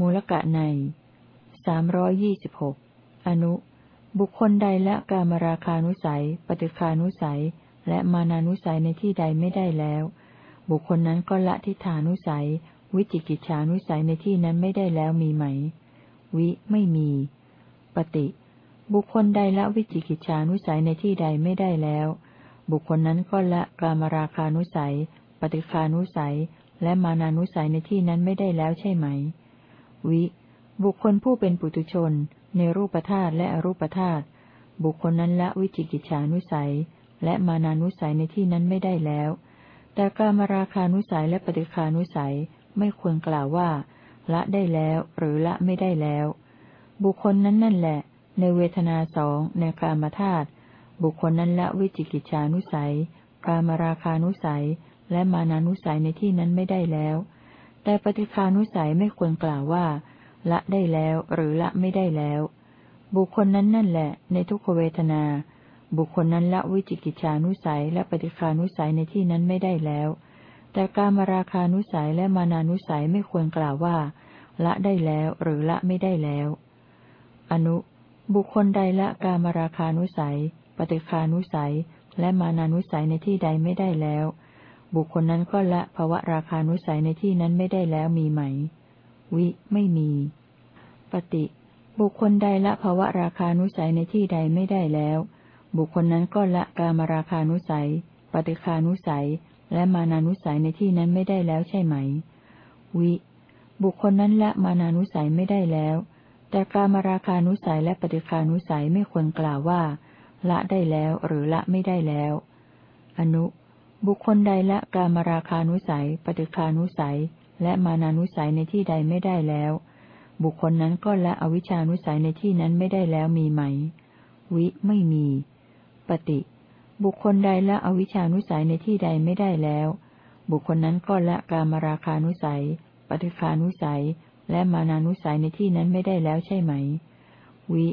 มูลกะในสามร้อยยี่สิบหกอนุ บุคคลใดละกามราคานุสัย ปฏิคานุสัย และมานานุสัยในที่ใดไม่ได้แล้ว บุคคลนั้นก็ละทิฏฐานุสัย วิจิกิจฉานุสัยในที่นั้นไม่ได้แล้วมีไหม วิไม่มี ปฏิ บุคคลใดละวิจิกิจฉานุสัยในที่ใดไม่ได้แล้ว บุคคลนั้นก็ละกามราคานุสัย ปฏิคานุสัย และมานานุสัยในที่นั้นไม่ได้แล้วใช่ไหม วิ บุคคลผู้เป็นปุถุชน ในรูปธาตุและอรูปธาตุบุคคลนั้นละวิจิกิจฉานุสัย และมานานุสัยในที่นั้นไม่ได้แล้ว แต่การมราคานุสัยและปฏิคานุสัยไม่ควรกล่าวว่า ละได้แล้วหรือละไม่ได้แล้ว บุคคลนั้นนั่นแหละ ในเวทนาสองในกามธาตุบุคคลนั้นละวิจิกิจฉานุสัย กามราคานุสัย และมานานุสัยในที่นั้นไม่ได้แล้ว แต่ปฏิคานุสัยไม่ควรกล่าวว่า ละได้แล้วหรือละไม่ได้แล้ว บุคคลนั้นนั่นแหละ ในทุกขเวทนา บุคคลนั้นละวิจิกิจานุสัยและปฏิคานุสัยในที่นั้นไม่ได้แล้ว แต่การมราคานุสัยและมานานุสัยไม่ควรกล่าวว่า ละได้แล้วหรือละไม่ได้แล้ว อนุ บุคคลใดละกามราคานุสัย ปฏิคานุสัย และมานานุสัยในที่ใดไม่ได้แล้ว บุคคลนั้นก็ละภวะราคานุสัยในที่นั้นไม่ได้แล้วมีไหม วิ ไม่มี ปฏิ บุคคลใดละภวะราคานุสัยในที่ใดไม่ได้แล้ว บุคคลนั้นก็ละกามราคานุสัย ปฏิคานุสัย และมานานุสัยในที่นั้นไม่ได้แล้วใช่ไหม วิ บุคคลนั้นละมานานุสัยไม่ได้แล้ว แต่กามราคานุสัยและปฏิคานุสัยไม่ควรกล่าวว่า ละได้แล้วหรือละไม่ได้แล้ว อนุ บุคคลใดละกามราคานุสัย ปฏิคานุสัย และมานานุสัยในที่ใดไม่ได้แล้ว บุคคลนั้นก็ละอวิชานุสัยในที่นั้นไม่ได้แล้วมีไหม วิไม่มี ปฏิ บุคคลใดละอวิชานุสัยในที่ใดไม่ได้แล้ว บุคคลนั้นก็ละกามราคานุสัย ปฏิคานุสัย และมานานุสัยในที่นั้นไม่ได้แล้วใช่ไหม วิ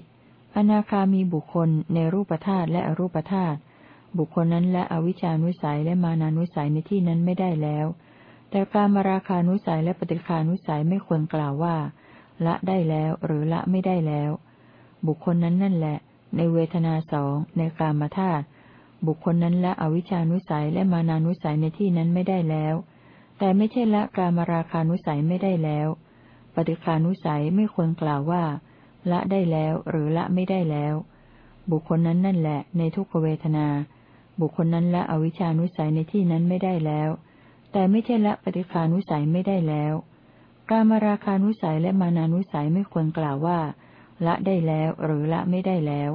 อนาคามีบุคคลในรูปธาตุและอรูปธาตุ บุคคลนั้นและอวิชานุสัยและมานานุสัยในที่นั้นไม่ได้แล้ว แต่การมาราคานุสัยและปฏิคานุสัยไม่ควรกล่าวว่า ละได้แล้วหรือละไม่ได้แล้ว บุคคลนั้นนั่นแหละ ในเวทนาสองในกามธาตุบุคคลนั้นละอวิชานุสัยและมานานุสัยในที่นั้นไม่ได้แล้ว แต่ไม่ใช่ละการมาราคานุสัยไม่ได้แล้ว ปฏิคานุสัยไม่ควรกล่าวว่า ละได้แล้วหรือละไม่ได้แล้ว บุคคลนั้นนั่นแหละ ในทุกขเวทนา บุคคลนั้นละอวิชานุสัยในที่นั้นไม่ได้แล้ว แต่ไม่ใช่ละปฏิคานุสัยไม่ได้แล้ว การมาราคานุสัยและมานานุสัยไม่ควรกล่าวว่า ละได้แล้วหรือละไม่ได้แล้ว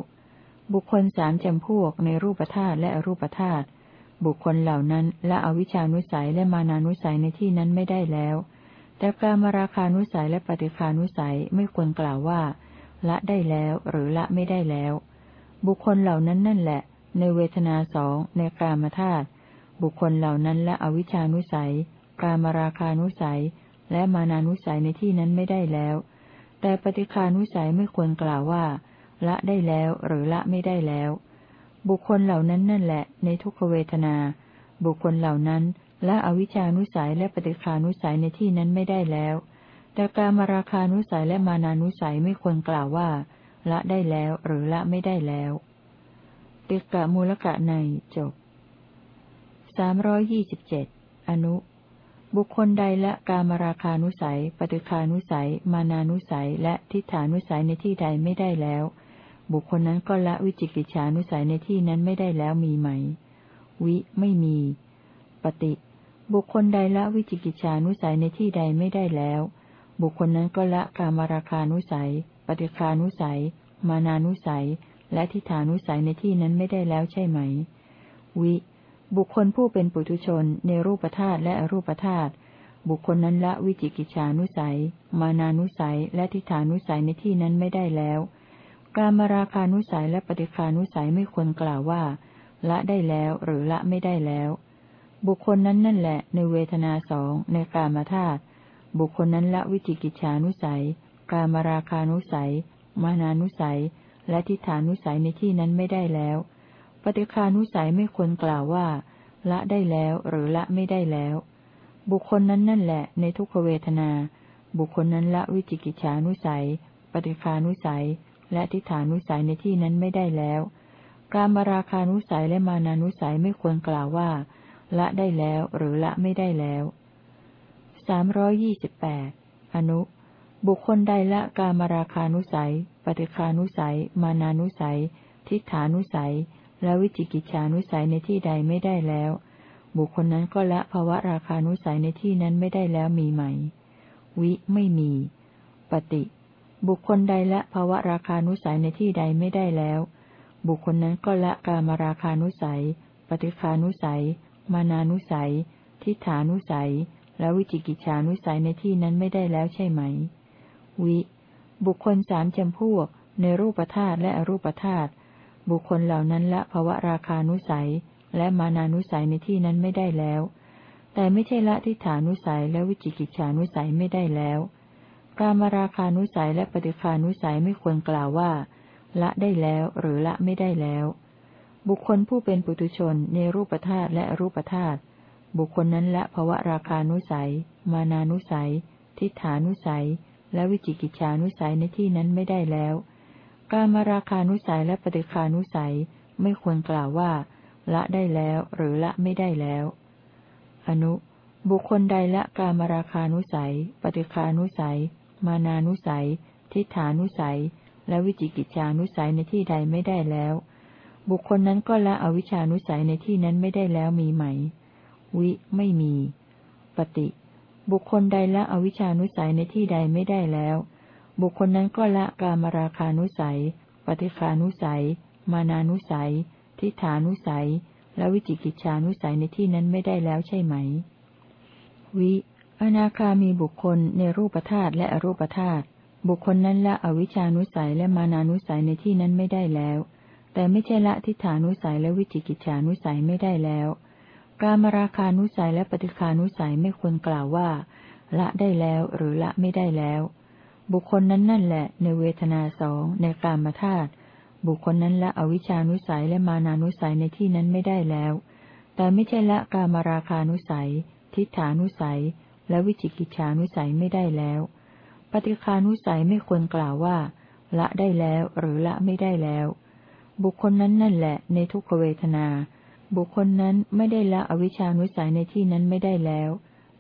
บุคคลสามจำพวกในรูปธาตุและอรูปธาตุบุคคลเหล่านั้นละอวิชานุสัยและมานานุสัยในที่นั้นไม่ได้แล้ว แต่การมาราคานุสัยและปฏิคานุสัยไม่ควรกล่าวว่า ละได้แล้วหรือละไม่ได้แล้ว บุคคลเหล่านั้นนั่นแหละ ในเวทนาสองในกามธาตุบุคคลเหล่านั้นและอวิชานุสัย กามราคานุสัย และมานานุสัยในที่นั้นไม่ได้แล้ว แต่ปฏิคานุสัยไม่ควรกล่าวว่า ละได้แล้วหรือละไม่ได้แล้ว บุคคลเหล่านั้นนั่นแหละ ในทุกขเวทนา บุคคลเหล่านั้นละอวิชานุสัยและปฏิคานุสัยในที่นั้นไม่ได้แล้ว แต่การมราคานุสัยและมานานุสัยไม่ควรกล่าวว่า ละได้แล้วหรือละไม่ได้แล้ว ติกะมูลกะในจบสามร้อยยี่สิบเจ็ดอนุ บุคคลใดละกามราคานุสัย ปฏิคานุสัย มานานุสัย และทิฏฐานุสัยในที่ใดไม่ได้แล้ว บุคคลนั้นก็ละวิจิกิจฉานุสัยในที่นั้นไม่ได้แล้วมีไหม วิไม่มี ปฏิ บุคคลใดละวิจิกิจฉานุสัยในที่ใดไม่ได้แล้ว บุคคลนั้นก็ละกามราคานุสัย ปฏิคานุสัย มานานุสัย และทิฏฐานุสัยในที่นั้นไม่ได้แล้วใช่ไหม วิ บุคคลผู้เป็นปุถุชนในรูปธาตุและอรูปธาตุบุคคลนั้นละวิจิกิจฉานุสัย มานานุสัย และทิฏฐานุสัยในที่นั้นไม่ได้แล้ว การมราคานุสัยและปฏิคานุสัยไม่ควรกล่าวว่า ละได้แล้วหรือละไม่ได้แล้ว บุคคลนั้นนั่นแหละ ในเวทนาสองในกามธาตุบุคคลนั้นละวิจิกิจฉานุสัย การมราคานุสัย มานานุสัย และทิฏฐานุสัยในที่นั้นไม่ได้แล้ว ปฏิคานุสัยไม่ควรกล่าวว่า ละได้แล้วหรือละไม่ได้แล้ว บุคคลนั้นนั่นแหละ ในทุกขเวทนา บุคคลนั้นละวิจิกิจฉานุสัย ปฏิคานุสัย และทิฏฐานุสัยในที่นั้นไม่ได้แล้ว การมาราคานุสัยและมานานุสัยไม่ควรกล่าวว่า ละได้แล้วหรือละไม่ได้แล้วสามร้อยี่สิบแปดอนุ บุคคลใดละการมาราคานุสัย ฏิคานุสัย มานานุสัย ทิฏฐานุสัย และวิจิกิจฉานุสัยในที่ใดไม่ได้แล้ว บุคคลนั้นก็ละภาวะราคานุสัยในที่นั้นไม่ได้แล้วมีไหม วิไม่มี ปฏิ บุคคลใดละภาวะราคานุสัยในที่ใดไม่ได้แล้ว บุคคลนั้นก็ละกามราคานุสัย ปฏิคานุสัย มานานุสัย ทิฏฐานุสัยและวิจิกิจฉานุสัยในที่นั้นไม่ได้แล้วใช่ไหม วิ บุคคลสามจำพวก ในรูปธาตุและอรูปธาตุบุคคลเหล่านั้นละภาวะราคานุสัย และมานานุสัยในที่นั้นไม่ได้แล้ว แต่ไม่ใช่ละทิฏฐานุสัยและวิจิกิจฉานุสัยไม่ได้แล้ว การมาราคานุสัยและปฏิคานุสัยไม่ควรกล่าวว่า ละได้แล้วหรือละไม่ได้แล้ว บุคคลผู้เป็นปุถุชนในรูปธาตุและอรูปธาตุบุคคลนั้นละภาวะราคานุสัย มานานุสัย ทิฏฐานุสัย และวิจิกิจฉานุสัยในที่นั้นไม่ได้แล้ว การมาราคานุสัยและปฏิคานุสัยไม่ควรกล่าวว่า ละได้แล้วหรือละไม่ได้แล้ว อนุ บุคคลใดละการมาราคานุสัย ปฏิคานุสัย มานานุสัย ทิฏฐานุสัย และวิจิกิจฉานุสัยในที่ใดไม่ได้แล้ว บุคคลนั้นก็ละอวิชานุสัยในที่นั้นไม่ได้แล้วมีไหม วิไม่มี ปฏิ บุคคลใดละอวิชานุสัยในที่ใดไม่ได้แล้ว บุคคลนั้นก็ละกามราคานุสัย ปฏิคานุสัย มานานุสัย ทิฏฐานุสัย และวิจิกิจฉานุสัยในที่นั้นไม่ได้แล้วใช่ไหม วิ อนาคามีบุคคลในรูปธาตุและอรูปธาตุ บุคคลนั้นละอวิชานุสัยและมานานุสัยในที่นั้นไม่ได้แล้ว แต่ไม่ใช่ละทิฏฐานุสัยและวิจิกิจฉานุสัยไม่ได้แล้ว การมราคานุสัยและปฏิคานุสัยไม่ควรกล่าวว่า ละได้แล้วหรือละไม่ได้แล้ว บุคคลนั้นนั่นแหละ ในเวทนาสองในกามธาตุบุคคลนั้นละอวิชานุสัยและมานานุสัยในที่นั้นไม่ได้แล้ว แต่ไม่ใช่ละกามราคานุสัย ทิฏฐานุสัย และวิจิกิจฉานุสัยไม่ได้แล้ว ปฏิคานุสัยไม่ควรกล่าวว่า ละได้แล้วหรือละไม่ได้แล้ว บุคคลนั้นนั่นแหละ ในทุกขเวทนา บุคคลนั้นไม่ได้ละอวิชานุสัยในที่นั้นไม่ได้แล้ว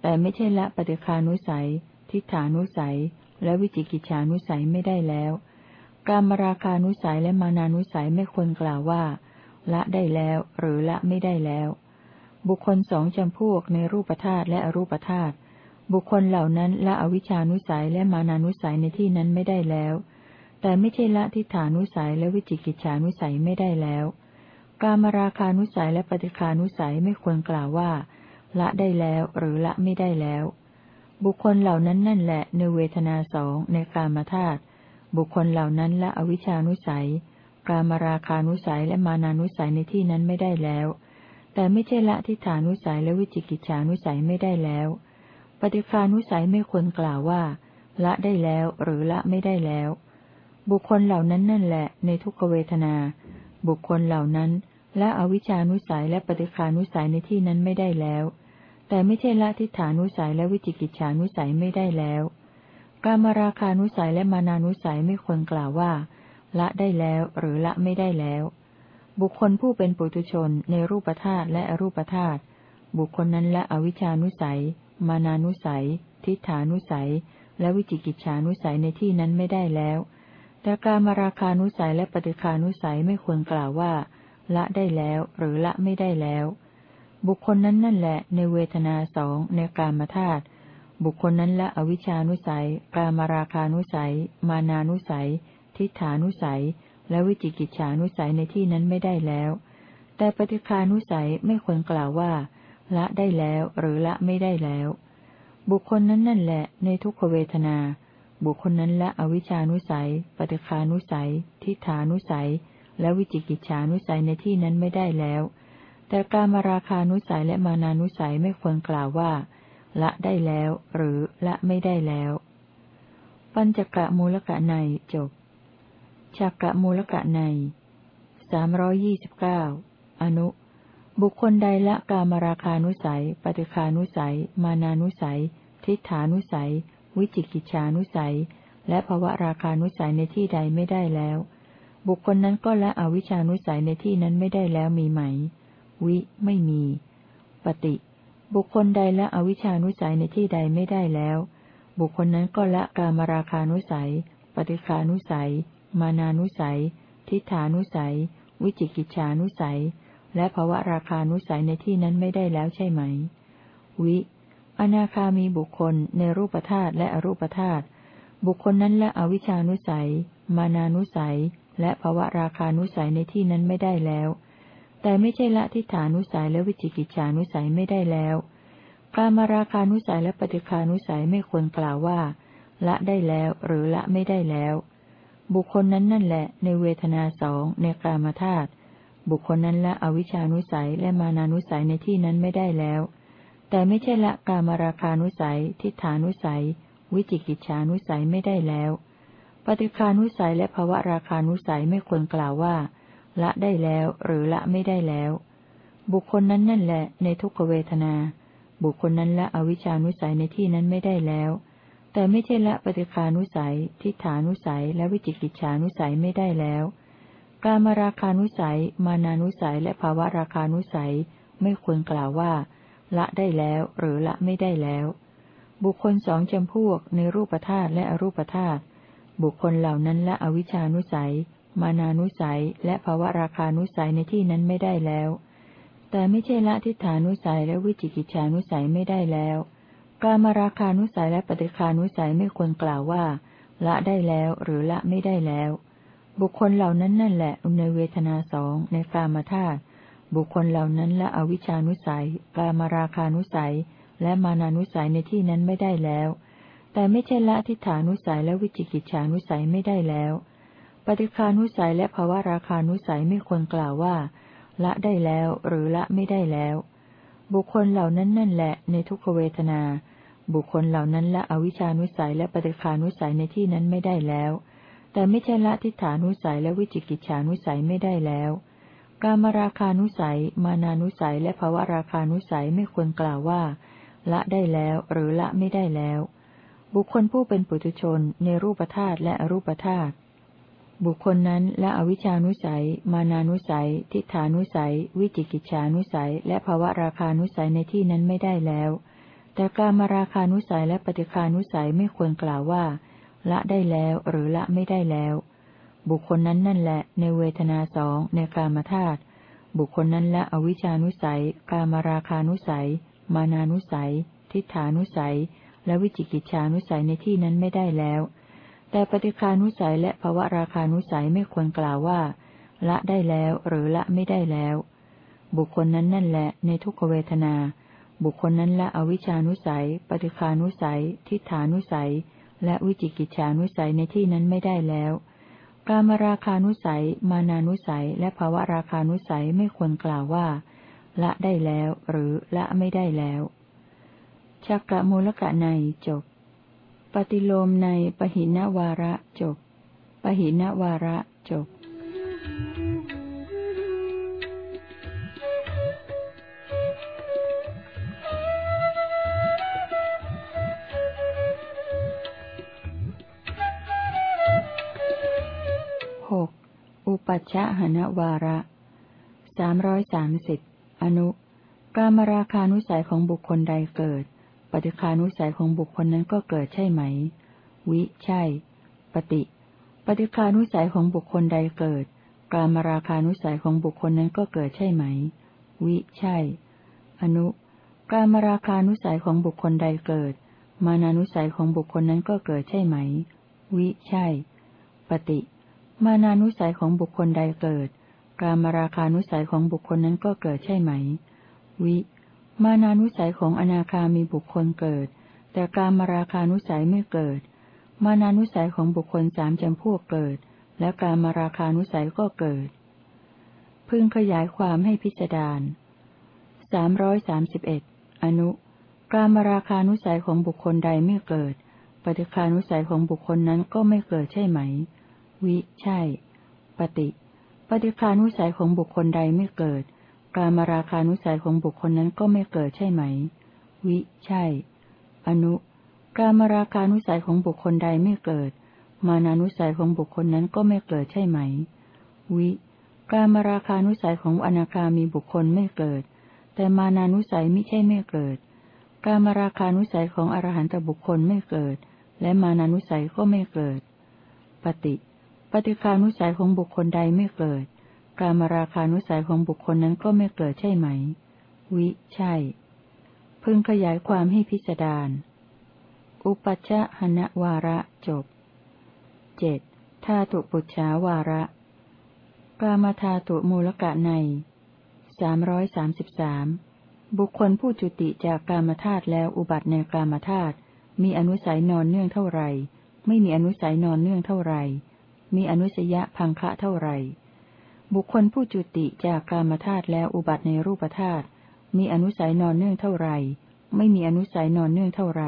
แต่ไม่ใช่ละปฏิคานุสัย ทิฏฐานุสัย และวิจิกิจฉานุสัยไม่ได้แล้ว การมราคานุสัยและมานานุสัยไม่ควรกล่าวว่า ละได้แล้วหรือละไม่ได้แล้ว บุคคลสองจำพวกในรูปธาตุและอรูปธาตุบุคคลเหล่านั้นละอวิชานุสัยและมานานุสัยในที่นั้นไม่ได้แล้ว แต่ไม่ใช่ละทิฏฐานุสัยและวิจิกิจฉานุสัยไม่ได้แล้ว การมราคานุสัยและปฏิคานุสัยไม่ควรกล่าวว่า ละได้แล้วหรือละไม่ได้แล้ว บุคคลเหล่านั้นนั่นแหละในเวทนาสองในกามธาตุบุคคลเหล่านั้นละอวิชานุสัย การมราคานุสัยและมานานุสัยในที่นั้นไม่ได้แล้ว แต่ไม่ใช่ละทิฏฐานุสัยและวิจิกิจฉานุสัยไม่ได้แล้ว ปฏิคานุสัยไม่ควรกล่าวว่า ละได้แล้วหรือละไม่ได้แล้ว บุคคลเหล่านั้นนั่นแหละในทุกขเวทนา บุคคลเหล่านั้นละอวิชานุสัยและปฏิคานุสัยในที่นั้นไม่ได้แล้ว แต่ไม่ใช่ละทิฏฐานุสัยและวิจิกิจฉานุสัยไม่ได้แล้ว การมาราคานุสัยและมานานุสัยไม่ควรกล่าวว่า ละได้แล้วหรือละไม่ได้แล้ว บุคคลผู้เป็นปุถุชนในรูปธาตุและอรูปธาตุบุคคลนั้นละอวิชานุสัย มานานุสัย ทิฏฐานุสัย และวิจิกิจฉานุสัยในที่นั้นไม่ได้แล้ว แต่การมาราคานุสัยและปฏิคานุสัยไม่ควรกล่าวว่า ละได้แล้วหรือละไม่ได้แล้ว บุคคลนั้นนั่นแหละ ในเวทนาสองในกามธาตุบุคคลนั้นละอวิชานุสัย กามราคานุสัย มานานุสัย ทิฏฐานุสัย และวิจิกิจฉานุสัยในที่นั้นไม่ได้แล้ว แต่ปฏิคานุสัยไม่ควรกล่าวว่า ละได้แล้วหรือละไม่ได้แล้ว บุคคลนั้นนั่นแหละ ในทุกขเวทนา บุคคลนั้นละอวิชานุสัย ปฏิคานุสัย ทิฏฐานุสัย และวิจิกิจฉานุสัยในที่นั้นไม่ได้แล้ว แต่การมาราคานุสัยและมานานุสัยไม่ควรกล่าวว่า ละได้แล้ว หรือละไม่ได้แล้ว ปัญจกะมูลกะในจบชักกะมูลกะในสามร้อยี่สิบเก้าอนุ บุคคลใดละกามราคานุสัย ปฏิคานุสัย มานานุสัย ทิฏฐานุสัย วิจิกิจฉานุสัย และภวะราคานุสัยในที่ใดไม่ได้แล้ว บุคคลนั้นก็ละอวิชานุสัยในที่นั้นไม่ได้แล้วมีไหม วิไม่มี ปฏิ บุคคลใดละอวิชานุสัยในที่ใดไม่ได้แล้ว บุคคลนั้นก็ละกามราคานุสัย ปฏิคานุสัย มานานุสัย ทิฏฐานุสัย วิจิกิจฉานุสัย และภวะราคานุสัยในที่นั้นไม่ได้แล้วใช่ไหม วิ อนาคามีบุคคลในรูปธาตุและอรูปธาตุบุคคลนั้นละอวิชานุสัย มานานุสัย และภวะราคานุสัยในที่นั้นไม่ได้แล้ว แต่ไม่ใช่ละทิฏฐานุสัยและวิจิกิจฉานุสัยไม่ได้แล้วการมาราคานุสัยและปฏิคานุสัยไม่ควรกล่าวว่า ละได้แล้วหรือละไม่ได้แล้ว บุคคลนั้นนั่นแหละ ในเวทนาสองในกามธาตุบุคคลนั้นละอวิชานุสัยและมานานุสัยในที่นั้นไม่ได้แล้ว แต่ไม่ใช่ละกามราคานุสัย ทิฏฐานุสัย วิจิกิจฉานุสัยไม่ได้แล้ว ปฏิคานุสัยและภวะราคานุสัยไม่ควรกล่าวว่า ละได้แล้วหรือละไม่ได้แล้ว บุคคลนั้นนั่นแหละ ในทุกขเวทนา บุคคลนั้นละอวิชานุสัยในที่นั้นไม่ได้แล้ว แต่ไม่ใช่ละปฏิคานุสัย ทิฏฐานุสัย และวิจิกิจฉานุสัยไม่ได้แล้วการมาราคานุสัย มานานุสัย และภาวะราคานุสัย ไม่ควรกล่าวว่า ละได้แล้วหรือละไม่ได้แล้ว บุคคลสองจำพวกในรูปธาตุและอรูปธาตุบุคคลเหล่านั้นละอวิชานุสัย มานานุสัย และภาวะราคานุสัยในที่นั้นไม่ได้แล้ว แต่ไม่ใช่ละทิฏฐานุสัยและวิจิกิจฉานุสัยไม่ได้แล้ว กามราคานุสัยและปฏิคานุสัยไม่ควรกล่าวว่า ละได้แล้วหรือละไม่ได้แล้ว บุคคลเหล่านั้นนั่นแหละในเวทนาสองในกามธาตุ บุคคลเหล่านั้นละอวิชานุสัย กามาราคานุสัย และมานานุสัยในที่นั้นไม่ได้แล้ว แต่ไม่ใช่ละทิฏฐานุสัยและวิจิกิจฉานุสัยไม่ได้แล้ว ปฏิคานุสัยและภาวะราคานุสัยไม่ควรกล่าวว่า ละได้แล้วหรือละไม่ได้แล้ว บุคคลเหล่านั้นนั่นแหละ ในทุกขเวทนา บุคคลเหล่านั้นละอวิชานุสัยและปฏิคานุสัยในที่นั้นไม่ได้แล้ว แต่ไม่ใช่ละทิฏฐานุสัยและวิจิกิจฉานุสัยไม่ได้แล้ว การมาราคานุสัย มานานุสัย และภาวะราคานุสัยไม่ควรกล่าวว่า ละได้แล้วหรือละไม่ได้แล้ว บุคคลผู้เป็นปุถุชนในรูปธาตุและอรูปธาตุบุคคลนั้นละอวิชานุสัย มานานุสัย ทิฏฐานุสัย วิจิกิจฉานุสัย และภาวะราคานุสัยในที่นั้นไม่ได้แล้ว แต่การมาราคานุสัยและปฏิคานุสัยไม่ควรกล่าวว่า ละได้แล้วหรือละไม่ได้แล้ว บุคคลนั้นนั่นแหละในเวทนาสองในกามธาตุบุคคลนั้นละอวิชานุสัย กามราคานุสัย มานานุสัย ทิฏฐานุสัย และวิจิกิจฉานุสัยในที่นั้นไม่ได้แล้ว แต่ปฏิคานุสัยและภวะราคานุสัยไม่ควรกล่าวว่า ละได้แล้วหรือละไม่ได้แล้ว บุคคลนั้นนั่นแหละในทุกขเวทนา บุคคลนั้นละอวิชานุสัย ปฏิคานุสัย ทิฏฐานุสัย และวิจิกิจฉานุสัยในที่นั้นไม่ได้แล้ว กามราคานุสัย มานานุสัย และภาวะราคานุสัยไม่ควรกล่าวว่า ละได้แล้ว หรือละไม่ได้แล้วชักกะมูลกะในจบ ปฏิโลมในปหินวาระจบ ปหินวาระจบ ปัจฉหนวาระสามร้อยสามสิบอนุกามราคานุสัยของบุคคลใดเกิด ปฏิคานุสัยของบุคคลนั้นก็เกิดใช่ไหม วิ ใช่ ปฏิ ปฏิคานุสัยของบุคคลใดเกิด กามราคานุสัยของบุคคลนั้นก็เกิดใช่ไหม วิ ใช่ อนุ กามราคานุสัยของบุคคลใดเกิด มานานุสัยของบุคคลนั้นก็เกิดใช่ไหม วิ ใช่ ปฏิ มานานุสัยของบุคคลใดเกิด กามราคานุสัยของบุคคลนั้นก็เกิดใช่ไหม วิ มานานุสัยของอนาคามีบุคคลเกิด แต่กามราคานุสัยไม่เกิด มานานุสัยของบุคคลสามจำพวกเกิด และกามราคานุสัยก็เกิด พึงขยายความให้พิจารณาสามร้อยสามสิบเอ็ดอนุกามราคานุสัยของบุคคลใดไม่เกิด ปฏิคานุสัยของบุคคลนั้นก็ไม่เกิดใช่ไหม วิ ใช่ ปฏิ ปฏิคานุสัยของบุคคลใดไม่เกิด การมาราคานุสัยของบุคคลนั้นก็ไม่เกิดใช่ไหม วิ ใช่ อนุ การมราคานุสัยของบุคคลใดไม่เกิด มานานุสัยของบุคคลนั้นก็ไม่เกิดใช่ไหม วิ การมราคานุสัยของอนาคามีบุคคลไม่เกิด แต่มานานุสัยไม่ใช่ไม่เกิด การมราคานุสัยของอรหันตบุคคลไม่เกิด และมานานุสัยก็ไม่เกิด ปฏิ ปฏิคานุสัยของบุคคลใดไม่เกิด การมราคานุสัยของบุคคลนั้นก็ไม่เกิดใช่ไหม วิ ใช่ พึงขยายความให้พิจารณาอุปัชฌหนวาระจบเจ็ดธาตุปุจฉาวาระ กามธาตุมูลกะในสามร้อยสามสิบสามบุคคลผู้จุติจากกามธาตุแล้วอุบัติในกามธาตุมีอนุสัยนอนเนื่องเท่าไหร่ ไม่มีอนุสัยนอนเนื่องเท่าไหร่ มีอนุสยะพังคะเท่าไรบุคคลผู้จุติจากกามธาตุแล้วอุบัติในรูปธาตุ มีอนุสัยนอนเนื่องเท่าไรไม่มีอนุสัยนอนเนื่องเท่าไร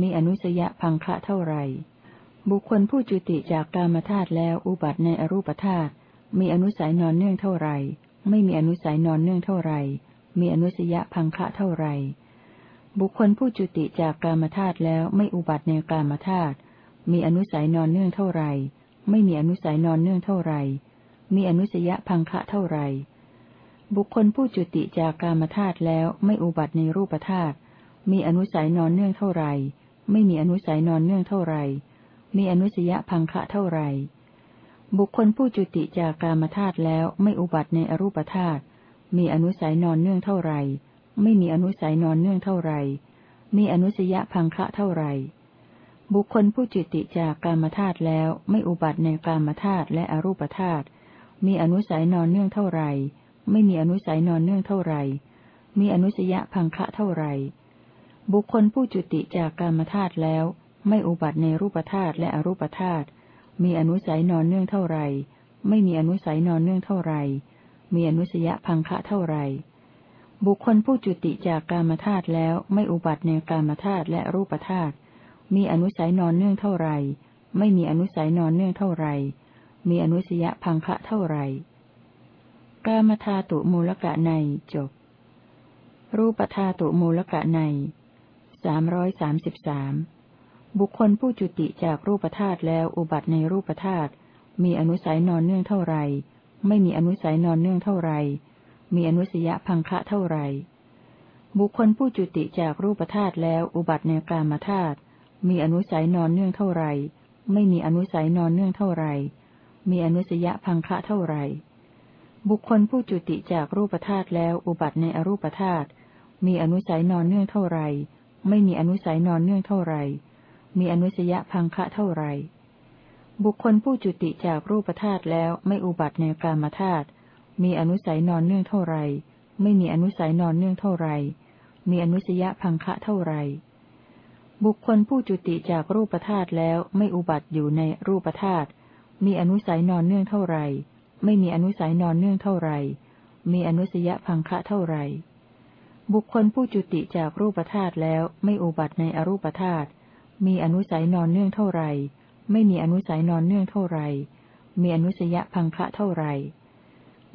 มีอนุสยะพังคะเท่าไรบุคคลผู้จุติจากกามธาตุแล้วอุบัติในอรูปธาตุ มีอนุสัยนอนเนื่องเท่าไรไม่มีอนุสัยนอนเนื่องเท่าไรมีอนุสยะพังคะเท่าไรบุคคลผู้จุติจากกามธาตุแล้วไม่อุบัติในกามธาตุ มีอนุสัยนอนเนื่องเท่าไร ไม่มีอนุสัยนอนเนื่องเท่าไร มีอนุสยะพังคะเท่าไร บุคคลผู้จุติจากกามธาตุแล้วไม่อุบัติในรูปธาตุ มีอนุสัยนอนเนื่องเท่าไร ไม่มีอนุสัยนอนเนื่องเท่าไร มีอนุสยพังคะเท่าไร บุคคลผู้จุติจากกามธาตุแล้วไม่อุบัติในอรูปธาตุ มีอนุสัยนอนเนื่องเท่าไร ไม่มีอนุสัยนอนเนื่องเท่าไร มีอนุสยพังคะเท่าไร บุคคลผู้จุติจากกามธาตุแล้วไม่อุบัติในกามธาตุและอรูปธาตุมีอนุสัยนอนเนื่องเท่าไรไม่มีอนุสัยนอนเนื่องเท่าไรมีอนุสยะพังคะเท่าไรบุคคลผู้จุติจากกามธาตุแล้ว ไม่อุบัติในรูปธาตุและอรูปธาตุมีอนุสัยนอนเนื่องเท่าไรไม่มีอนุสัยนอนเนื่องเท่าไรมีอนุสยะพังคะเท่าไรบุคคลผู้จุติจากกามธาตุแล้วไม่อุบัติในกามธาตุและรูปธาตุ มีอนุสัยนอนเนื่องเท่าไร ไม่มีอนุสัยนอนเนื่องเท่าไร มีอนุสยพังคะเท่าไรกามธาตุมูลกะในจบ รูปธาตุมูลกะในสามร้อยสามสิบสามบุคคลผู้จุติจากรูปธาตุแล้วอุบัติในรูปธาตุมีอนุสัยนอนเนื่องเท่าไร ไม่มีอนุสัยนอนเนื่องเท่าไร มีอนุสยพังคะเท่าไร บุคคลผู้จุติจากรูปธาตุแล้วอุบัติในกามธาตุ มีอนุสัยนอนเนื่องเท่าไร ไม่มีอนุสัยนอนเนื่องเท่าไร มีอนุสยพังคะเท่าไร บุคคลผู้จุติจากรูปธาตุแล้วอุบัติในอรูปธาตุ มีอนุสัยนอนเนื่องเท่าไร ไม่มีอนุสัยนอนเนื่องเท่าไร มีอนุสยะพังคะเท่าไร บุคคลผู้จุติจากรูปธาตุแล้วไม่อุบัติในกามธาตุ มีอนุสัยนอนเนื่องเท่าไร ไม่มีอนุสัยนอนเนื่องเท่าไร มีอนุสยะพังคะเท่าไร บุคคลผู้จุติจากรูปธาตุแล้วไม่อุบัติอยู่ในรูปธาตุมีอนุสัยนอนเนื่องเท่าไรไม่มีอนุสัยนอนเนื่องเท่าไรมีอนุสยะพังคะเท่าไรบุคคลผู้จุติจากรูปธาตุแล้วไม่อุบัติในอรูปธาตุมีอนุสัยนอนเนื่องเท่าไรไม่มีอนุสัยนอนเนื่องเท่าไรมีอนุสยพังคะเท่าไร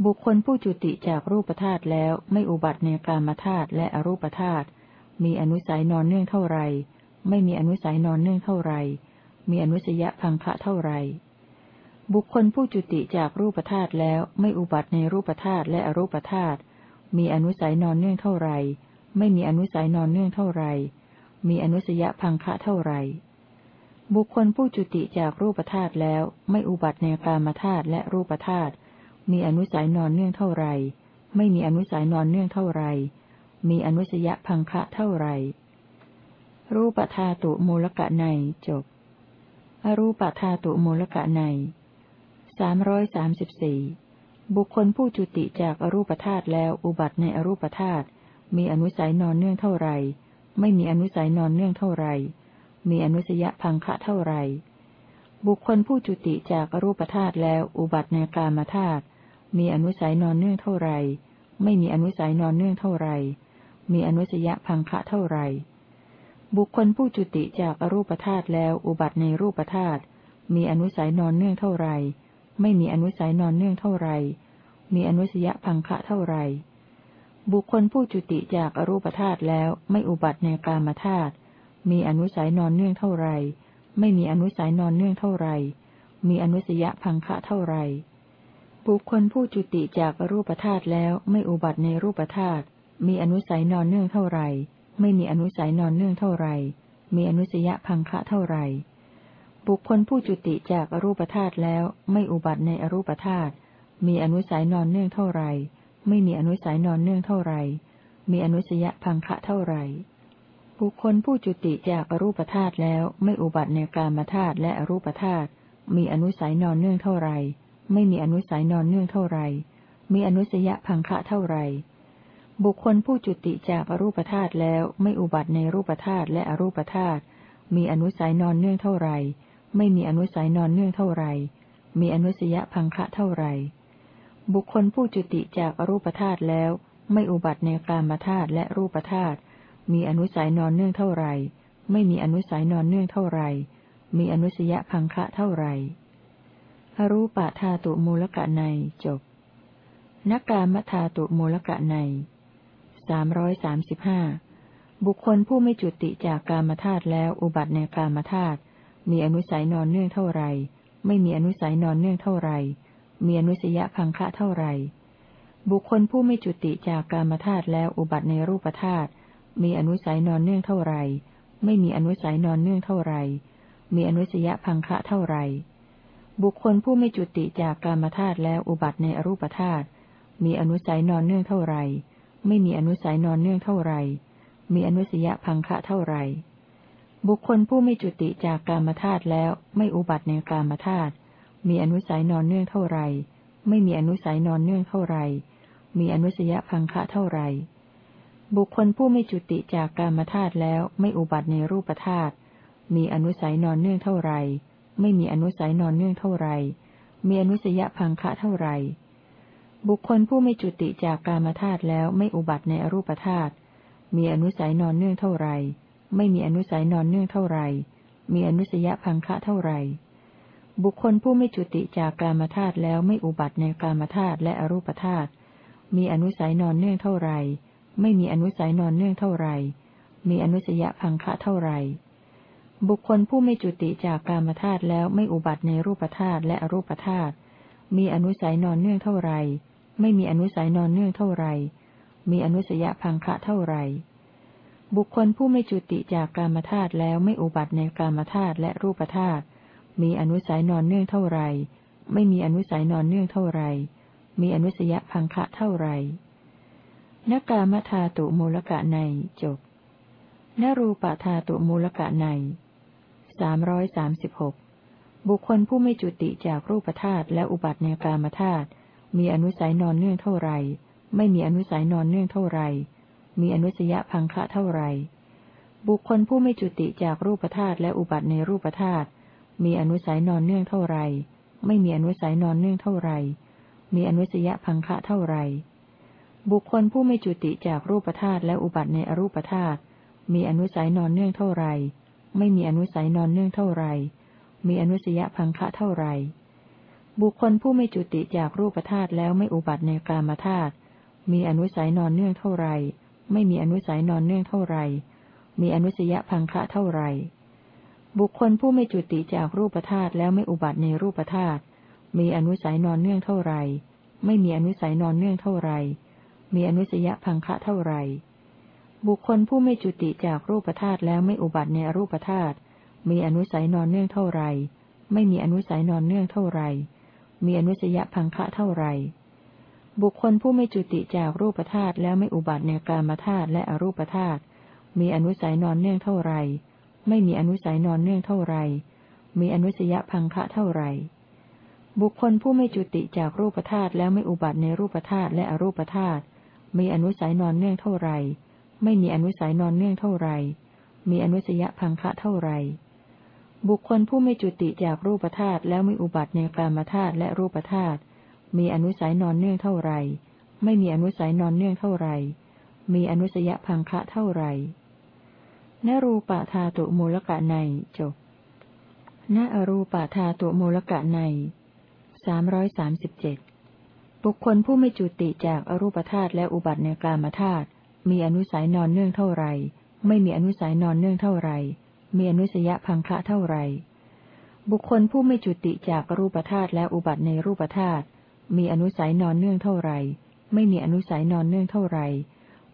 บุคคลผู้จุติจากรูปธาตุแล้วไม่อุบัติในกามธาตุและอรูปธาตุมีอนุสัยนอนเนื่องเท่าไร ไม่มีอนุสัยนอนเนื่องเท่าไร มีอนุสยพังคะเท่าไร บุคคลผู้จุติจากรูปธาตุแล้วไม่อุบัติในรูปธาตุและอรูปธาตุ มีอนุสัยนอนเนื่องเท่าไร ไม่มีอนุสัยนอนเนื่องเท่าไร มีอนุสยพังคะเท่าไร บุคคลผู้จุติจากรูปธาตุแล้วไม่อุบัติในกามธาตุและรูปธาตุ มีอนุสัยนอนเนื่องเท่าไร ไม่มีอนุสัยนอนเนื่องเท่าไร มีอนุสยพังคะเท่าไร รูปธาตุมูลกะในจบ อรูปธาตุมูลกะในสามร้อยสามสิบสี่บุคคลผู้จุติจากอรูปธาตุแล้วอุบัติในอรูปธาตุมีอนุสัยนอนเนื่องเท่าไร ไม่มีอนุสัยนอนเนื่องเท่าไร มีอนุสยพังคะเท่าไร บุคคลผู้จุติจากอรูปธาตุแล้วอุบัติในกามธาตุมีอนุสัยนอนเนื่องเท่าไร ไม่มีอนุสัยนอนเนื่องเท่าไร มีอนุสยพังคะเท่าไร บุคคลผู้จุติจากอรูปธาตุแล้วอุบัติในรูปธาตุมีอนุสัยนอนเนื่องเท่าไร ไม่มีอนุสัยนอนเนื่องเท่าไร มีอนุสยพังคะเท่าไร บุคคลผู้จุติจากอรูปธาตุแล้วไม่อุบัติในกามธาตุมีอนุสัยนอนเนื่องเท่าไร ไม่มีอนุสัยนอนเนื่องเท่าไร มีอนุสยพังคะเท่าไร บุคคลผู้จุติจากอรูปธาตุแล้วไม่อุบัติในรูปธาตุมีอนุสัยนอนเนื่องเท่าไร ไม่มีอนุสัยนอนเนื่องเท่าไร มีอนุสยพังคะเท่าไร บุคคลผู้จุติจากอรูปธาตุแล้วไม่อุบัติในอรูปธาตุมีอนุสัยนอนเนื่องเท่าไร ไม่มีอนุสัยนอนเนื่องเท่าไร มีอนุสยพังคะเท่าไร บุคคลผู้จุติจากอรูปธาตุแล้วไม่อุบัติในกามธาตุและอรูปธาตุมีอนุสัยนอนเนื่องเท่าไร ไม่มีอนุสัยนอนเนื่องเท่าไร มีอนุสยพังคะเท่าไร บุคคลผู้จุติจากอรูปธาตุแล้วไม่อุบัติในรูปธาตุและอรูปธาตุมีอนุสัยนอนเนื่องเท่าไรไม่มีอนุสัยนอนเนื่องเท่าไรมีอนุสยพังคะเท่าไรบุคคลผู้จุติจากอรูปธาตุแล้ว ไม่อุบัติในกามธาตุและรูปธาตุมีอนุสัยนอนเนื่องเท่าไรไม่มีอนุสัยนอนเนื่องเท่าไรมีอนุสยพังคะเท่าไรอรูปะธาตุมูลกะในจบนักการมธาตุมูลกะใน สามร้อยสามสิบห้าบุคคลผู้ไม่จุติจากกามธาตุแล้วอุบัติในกามธาตุมีอนุสัยนอนเนื่องเท่าไรไม่มีอนุสัยนอนเนื่องเท่าไรมีอนุสยะพังคะเท่าไรบุคคลผู้ไม่จุติจากกามธาตุแล้วอุบัติในรูปธาตุมีอนุสัยนอนเนื่องเท่าไรไม่มีอนุสัยนอนเนื่องเท่าไรมีอนุสยะพังคะเท่าไรบุคคลผู้ไม่จุติจากกามธาตุแล้วอุบัติในอรูปธาตุมีอนุสัยนอนเนื่องเท่าไร ไม่มีอนุสัยนอนเนื่องเท่าไร มีอนุสยพังคะเท่าไร บุคคลผู้ไม่จุติจากกามธาตุแล้วไม่อุบัติในกามธาตุมีอนุสัยนอนเนื่องเท่าไร ไม่มีอนุสัยนอนเนื่องเท่าไร มีอนุสยพังคะเท่าไร บุคคลผู้ไม่จุติจากกามธาตุแล้วไม่อุบัติในรูปธาตุมีอนุสัยนอนเนื่องเท่าไร ไม่มีอนุสัยนอนเนื่องเท่าไร มีอนุสยพังคะเท่าไร บุคคลผู้ไม่จุติจากกามธาตุแล้วไม่อุบัติในอรูปธาตุ มีอนุสัยนอนเนื่องเท่าไร ไม่มีอนุสัยนอนเนื่องเท่าไร มีอนุสยพังคะเท่าไร บุคคลผู้ไม่จุติจากกามธาตุแล้วไม่อุบัติในกามธาตุและอรูปธาตุ มีอนุสัยนอนเนื่องเท่าไร ไม่มีอนุสัยนอนเนื่องเท่าไร มีอนุสยพังคะเท่าไร บุคคลผู้ไม่จุติจากกามธาตุแล้วไม่อุบัติในรูปธาตุและอรูปธาตุ มีอนุสัยนอนเนื่องเท่าไร ไม่มีอนุสัยนอนเนื่องเท่าไร มีอนุสยพังคะเท่าไร บุคคลผู้ไม่จุติจากกามธาตุแล้วไม่อุบัติในกามธาตุและรูปธาตุ มีอนุสัยนอนเนื่องเท่าไร ไม่มีอนุสัยนอนเนื่องเท่าไร มีอนุสยพังคะเท่าไรนกามธาตุมูลกะในจบนรูปธาตุมูลกะในสามร้อยสามสิบหกบุคคลผู้ไม่จุติจากรูปธาตุและอุบัติในกามธาตุ มีอนุสัยนอนเนื่องเท่าไร ไม่มีอนุสัยนอนเนื่องเท่าไร มีอนุสยพังคะเท่าไร บุคคลผู้ไม่จุติจากรูปธาตุและอุบัติในรูปธาตุ มีอนุสัยนอนเนื่องเท่าไร ไม่มีอนุสัยนอนเนื่องเท่าไร มีอนุสยพังคะเท่าไร บุคคลผู้ไม่จุติจากรูปธาตุและอุบัติในอรูปธาตุ มีอนุสัยนอนเนื่องเท่าไร ไม่มีอนุสัยนอนเนื่องเท่าไร มีอนุสยพังคะเท่าไร บุคคลผู้ไม่จุติจากรูปธาตุแล้วไม่อุบัติในกามธาตุมีอนุสัยนอนเนื่องเท่าไร ไม่มีอนุสัยนอนเนื่องเท่าไร มีอนุสยพังคะเท่าไร บุคคลผู้ไม่จุติจากรูปธาตุแล้วไม่อุบัติในรูปธาตุมีอนุสัยนอนเนื่องเท่าไร ไม่มีอนุสัยนอนเนื่องเท่าไร มีอนุสยพังคะเท่าไร บุคคลผู้ไม่จุติจากรูปธาตุแล้วไม่อุบัติในรูปธาตุมีอนุสัยนอนเนื่องเท่าไร ไม่มีอนุสัยนอนเนื่องเท่าไร มีอนุสยพังคะเท่าไร บุคคลผู้ไม่จุติจากรูปธาตุแล้วไม่อุบัติในกามธาตุและอรูปธาตุมีอนุสัยนอนเนื่องเท่าไรไม่มีอนุสัยนอนเนื่องเท่าไร มีอนุสยพังคะเท่าไร บุคคลผู้ไม่จุติจากรูปธาตุแล้วไม่อุบัติในรูปธาตุและอรูปธาตุมีอนุสัยนอนเนื่องเท่าไร ไม่มีอนุสัยนอนเนื่องเท่าไร มีอนุสยพังคะเท่าไร บุคคลผู้ไม่จุติจากรูปธาตุแล้วมีอุบัติในกามธาตุและรูปธาตุมีอนุสัยนอนเนื่องเท่าไรไม่มีอนุสัยนอนเนื่องเท่าไรมีอนุสยพังคะเท่าไรนรูปะธาตุมูลกะในจบนอรูปะธาตุมูลกะในสามร้อยสามสิบเจ็ดบุคคลผู้ไม่จุติจากอรูปธาตุและอุบัติในกามธาตุมีอนุสัยนอนเนื่องเท่าไร ไม่มีอนุสัยนอนเนื่องเท่าไร มีอนุสยพังคะเท่าไร บุคคลผู้ไม่จุติจากรูปธาตุและอุบัติในรูปธาตุมีอนุสัยนอนเนื่องเท่าไร ไม่มีอนุสัยนอนเนื่องเท่าไร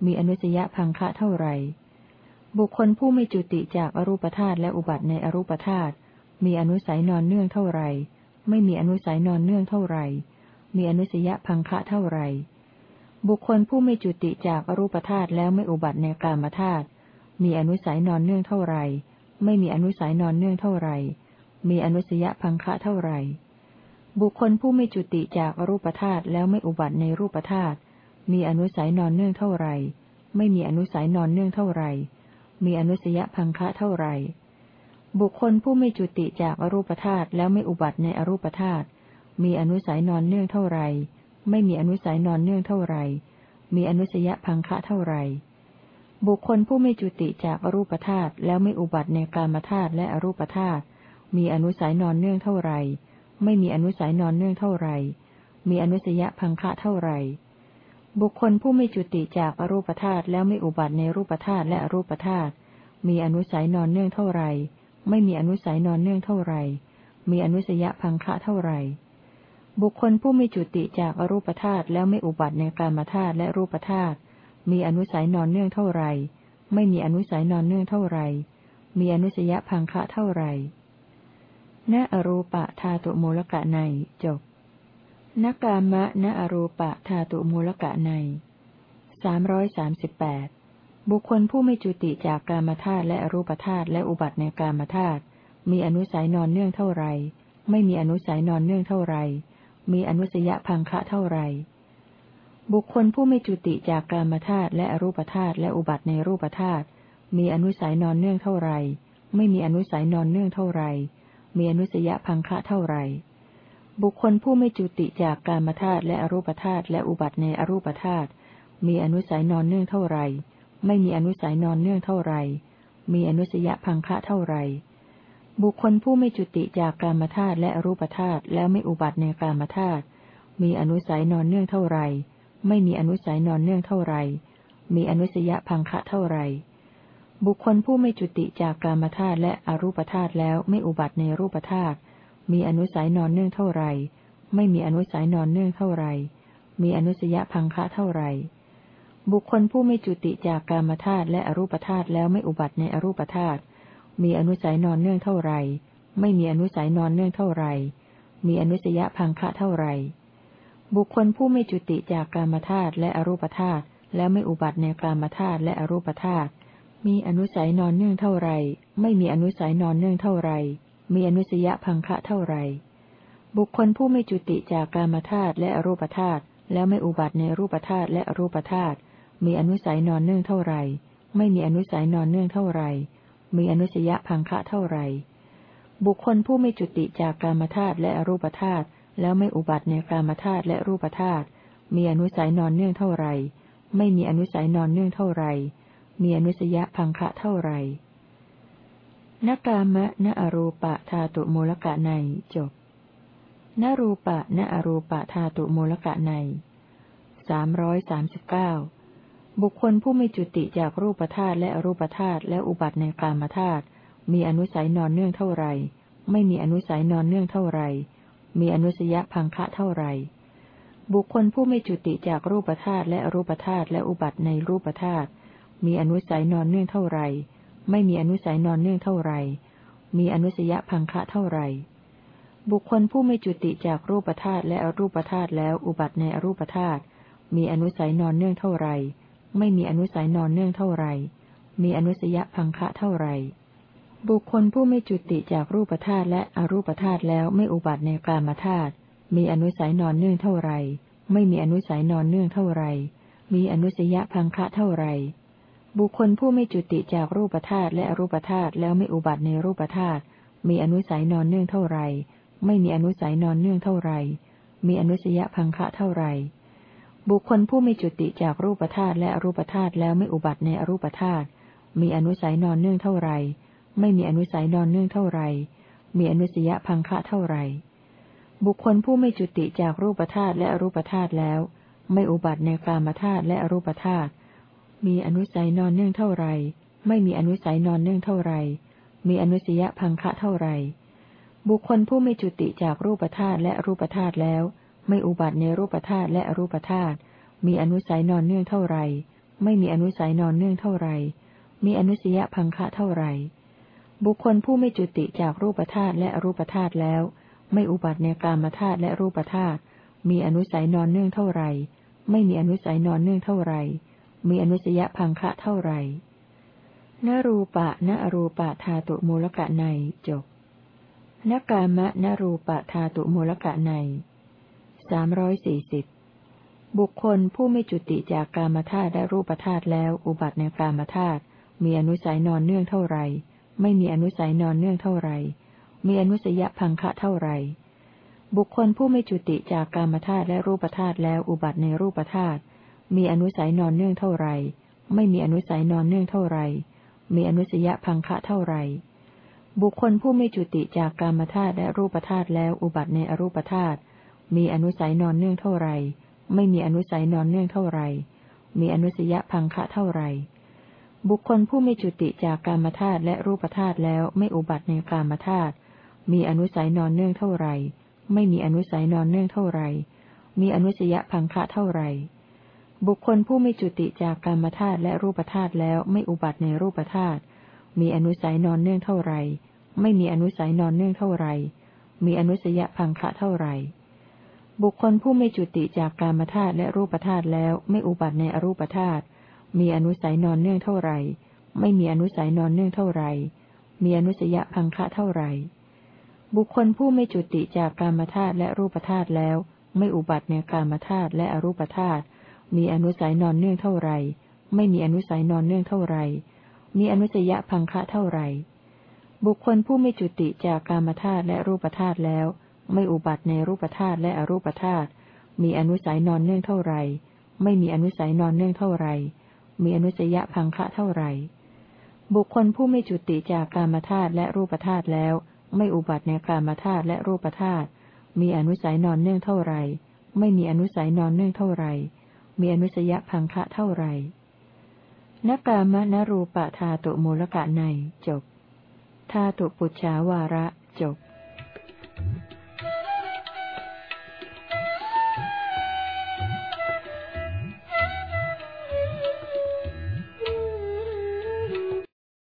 มีอนุสยพังคะเท่าไร บุคคลผู้ไม่จุติจากอรูปธาตุและอุบัติในอรูปธาตุมีอนุสัยนอนเนื่องเท่าไร ไม่มีอนุสัยนอนเนื่องเท่าไร มีอนุสยพังคะเท่าไร บุคคลผู้ไม่จุติจากอรูปธาตุแล้วไม่อุบัติในกามธาตุมีอนุสัยนอนเนื่องเท่าไร ไม่มีอนุสัยนอนเนื่องเท่าไรมีอนุสยพังคะเท่าไรบุคคลผู้ไม่จุติจากอรูปธาตุแล้วไม่อุบัติในรูปธาตุมีอนุสัยนอนเนื่องเท่าไรไม่มีอนุสัยนอนเนื่องเท่าไรมีอนุสยพังคะเท่าไรบุคคลผู้ไม่จุติจากอรูปธาตุแล้วไม่อุบัติในอรูปธาตุมีอนุสัยนอนเนื่องเท่าไรไม่มีอนุสัยนอนเนื่องเท่าไรมีอนุสยพังคะเท่าไร บุคคลผู้ไม่จุติจากอรูปธาตุแล้วไม่อุบัติในกามธาตุและอรูปธาตุมีอนุสัยนอนเนื่องเท่าไร ไม่มีอนุสัยนอนเนื่องเท่าไร มีอนุสยพังคะเท่าไร บุคคลผู้ไม่จุติจากอรูปธาตุแล้วไม่อุบัติในรูปธาตุและอรูปธาตุมีอนุสัยนอนเนื่องเท่าไร ไม่มีอนุสัยนอนเนื่องเท่าไร มีอนุสยพังคะเท่าไร บุคคลผู้ไม่จุติจากอรูปธาตุแล้วไม่อุบัติในกามธาตุและรูปธาตุ มีอนุสัยนอนเนื่องเท่าไร ไม่มีอนุสัยนอนเนื่องเท่าไร มีอนุสยพังคะเท่าไรณอรูปะธาตุมูลกะในจบนกามะณอรูปะธาตุมูลกะในสามร้อยสามสิบแปดบุคคลผู้ไม่จุติจากกามธาตุและอรูปธาตุและอุบัติในกามธาตุมีอนุสัยนอนเนื่องเท่าไร ไม่มีอนุสัยนอนเนื่องเท่าไร มีอนุสยพังคะเท่าไร บุคคลผู้ไม่จุติจากกามธาตุและอรูปธาตุและอุบัติในรูปธาตุมีอนุสัยนอนเนื่องเท่าไร ไม่มีอนุสัยนอนเนื่องเท่าไร มีอนุสยพังคะเท่าไร บุคคลผู้ไม่จุติจากกามธาตุและอรูปธาตุและอุบัติในอรูปธาตุมีอนุสัยนอนเนื่องเท่าไร ไม่มีอนุสัยนอนเนื่องเท่าไร มีอนุสยพังคะเท่าไร บุคคลผู้ไม่จุติจากกามธาตุและอรูปธาตุแล้วไม่อุบัติในกามธาตุมีอนุสัยนอนเนื่องเท่าไร ไม่มีอนุสัยนอนเนื่องเท่าไร มีอนุสยพังคะเท่าไร บุคคลผู้ไม่จุติจากกามธาตุและอรูปธาตุแล้วไม่อุบัติในรูปธาตุ มีอนุสัยนอนเนื่องเท่าไร ไม่มีอนุสัยนอนเนื่องเท่าไร มีอนุสยพังคะเท่าไร บุคคลผู้ไม่จุติจากกามธาตุและอรูปธาตุแล้วไม่อุบัติในอรูปธาตุ มีอนุสัยนอนเนื่องเท่าไร ไม่มีอนุสัยนอนเนื่องเท่าไร มีอนุสยพังคะเท่าไร บุคคลผู้ไม่จุติจากกามธาตุและอรูปธาตุแล้วไม่อุบัติในกามธาตุและอรูปธาตุมีอนุสัยนอนเนื่องเท่าไร ไม่มีอนุสัยนอนเนื่องเท่าไร มีอนุสยพังคะเท่าไร บุคคลผู้ไม่จุติจากกามธาตุและอรูปธาตุแล้วไม่อุบัติในรูปธาตุและอรูปธาตุมีอนุสัยนอนเนื่องเท่าไร ไม่มีอนุสัยนอนเนื่องเท่าไร มีอนุสยพังคะเท่าไร บุคคลผู้ไม่จุติจากกามธาตุและอรูปธาตุ แล้วไม่อุบัติในกามธาตุและรูปธาตุมีอนุสัยนอนเนื่องเท่าไร ไม่มีอนุสัยนอนเนื่องเท่าไร มีอนุสยะพังคะเท่าไรนกามะนอรูปะธาตุมูลกะในจบนรูปะนอรูปะธาตุมูลกะในสามร้อยสามสิบเก้าบุคคลผู้ไม่จุติจากรูปธาตุและอรูปธาตุและอุบัติในกามธาตุมีอนุสัยนอนเนื่องเท่าไร ไม่มีอนุสัยนอนเนื่องเท่าไร มีอนุสยพังคะเท่าไร บุคคลผู้ไม่จุติจากรูปธาตุและอรูปธาตุและอุบัติในรูปธาตุมีอนุสัยนอนเนื่องเท่าไร ไม่มีอนุสัยนอนเนื่องเท่าไร มีอนุสยพังคะเท่าไร บุคคลผู้ไม่จุติจากรูปธาตุและอรูปธาตุแล้วอุบัติในอรูปธาตุมีอนุสัยนอนเนื่องเท่าไร ไม่มีอนุสัยนอนเนื่องเท่าไร มีอนุสยพังคะเท่าไร บุคคลผู้ไม่จุติจากรูปธาตุและอรูปธาตุแล้วไม่อุบัติในกามธาตุมีอนุสัยนอนเนื่องเท่าไร ไม่มีอนุสัยนอนเนื่องเท่าไร มีอนุสยะพังคะเท่าไร บุคคลผู้ไม่จุติจากรูปธาตุและอรูปธาตุแล้วไม่อุบัติในรูปธาตุมีอนุสัยนอนเนื่องเท่าไร ไม่มีอนุสัยนอนเนื่องเท่าไร มีอนุสยะพังคะเท่าไร บุคคลผู้ไม่จุติจากรูปธาตุและอรูปธาตุแล้วไม่อุบัติในอรูปธาตุมีอนุสัยนอนเนื่องเท่าไร ไม่มีอนุสัยนอนเนื่องเท่าไร มีอนุสยพังคะเท่าไร บุคคลผู้ไม่จุติจากรูปธาตุและอรูปธาตุแล้ว ไม่อุบัติในกามธาตุและอรูปธาตุ มีอนุสัยนอนเนื่องเท่าไร ไม่มีอนุสัยนอนเนื่องเท่าไร มีอนุสยพังคะเท่าไร บุคคลผู้ไม่จุติจากรูปธาตุและรูปธาตุแล้ว ไม่อุบัติในรูปธาตุและอรูปธาตุ มีอนุสัยนอนเนื่องเท่าไร ไม่มีอนุสัยนอนเนื่องเท่าไร มีอนุสยพังคะเท่าไร บุคคลผู้ไม่จุติจากรูปธาตุและอรูปธาตุแล้ว ไม่อุบัติในกามธาตุและรูปธาตุมีอนุสัยนอนเนื่องเท่าไรไม่มีอนุสัยนอนเนื่องเท่าไรมีอนุสยพังคะเท่าไรนรูปะนรูปะธาตุมูลกะในจบนกามะนรูปะธาตุมูลกะในสามร้อยสี่สิบบุคคลผู้ไม่จุติจากกามธาตุและรูปธาตุแล้วอุบัติในกามธาตุมีอนุสัยนอนเนื่องเท่าไร ไม่มีอนุสัยนอนเนื่องเท่าไรมีอนุสยพังคะเท่าไรบุคคลผู้ไม่จุติจากกามธาตุและรูปธาตุแล้วอุบัติในรูปธาตุ มีอนุสัยนอนเนื่องเท่าไรไม่มีอนุสัยนอนเนื่องเท่าไรมีอนุสยพังคะเท่าไรบุคคลผู้ไม่จุติจากกามธาตุและรูปธาตุแล้วอุบัติในอรูปธาตุมีอนุสัยนอนเนื่องเท่าไรไม่มีอนุสัยนอนเนื่องเท่าไรมีอนุสยพังคะเท่าไร บุคคลผู้ไม่จุติจากกามธาตุและรูปธาตุแล้วไม่อุบัติในกามธาตุมีอนุสัยนอนเนื่องเท่าไรไม่มีอนุสัยนอนเนื่องเท่าไรมีอนุสยพังคะเท่าไรบุคคลผู้ไม่จุติจากกรรมธาตุและรูปธาตุแล้วไม่อุบัติในรูปธาตุมีอนุสัยนอนเนื่องเท่าไรไม่มีอนุสัยนอนเนื่องเท่าไรมีอนุสยพังคะเท่าไรบุคคลผู้ไม่จุติจากกรรมธาตุและรูปธาตุแล้วไม่อุบัติในอรูปธาตุ มีอนุสัยนอนเนื่องเท่าไรไม่มีอนุสัยนอนเนื่องเท่าไรมีอนุสยพังคะเท่าไรบุคคลผู้ไม่จุติจากกรรมธาตุและรูปธาตุแล้ว ไม่อุบัติในกรรมธาตุและอรูปธาตุมีอนุสัยนอนเนื่องเท่าไรไม่มีอนุสัยนอนเนื่องเท่าไรมีอนุสยพังคะเท่าไรบุคคลผู้ไม่จุติจากกามธาตุและรูปธาตุแล้ว ไม่อุบัติในรูปธาตุและอรูปธาตุมีอนุสัยนอนเนื่องเท่าไรไม่มีอนุสัยนอนเนื่องเท่าไร มีอนุสยพังคะเท่าไรบุคคลผู้ไม่จุติจากกามธาตุและรูปธาตุแล้ว ไม่อุบัติในกามธาตุและรูปธาตุมีอนุสัยนอนเนื่องเท่าไรไม่มีอนุสัยนอนเนื่องเท่าไรมีอนุสยพังคะเท่าไรนกามนรูปะธาตุมูลกะในจบธาตุปุจฉาวาระจบ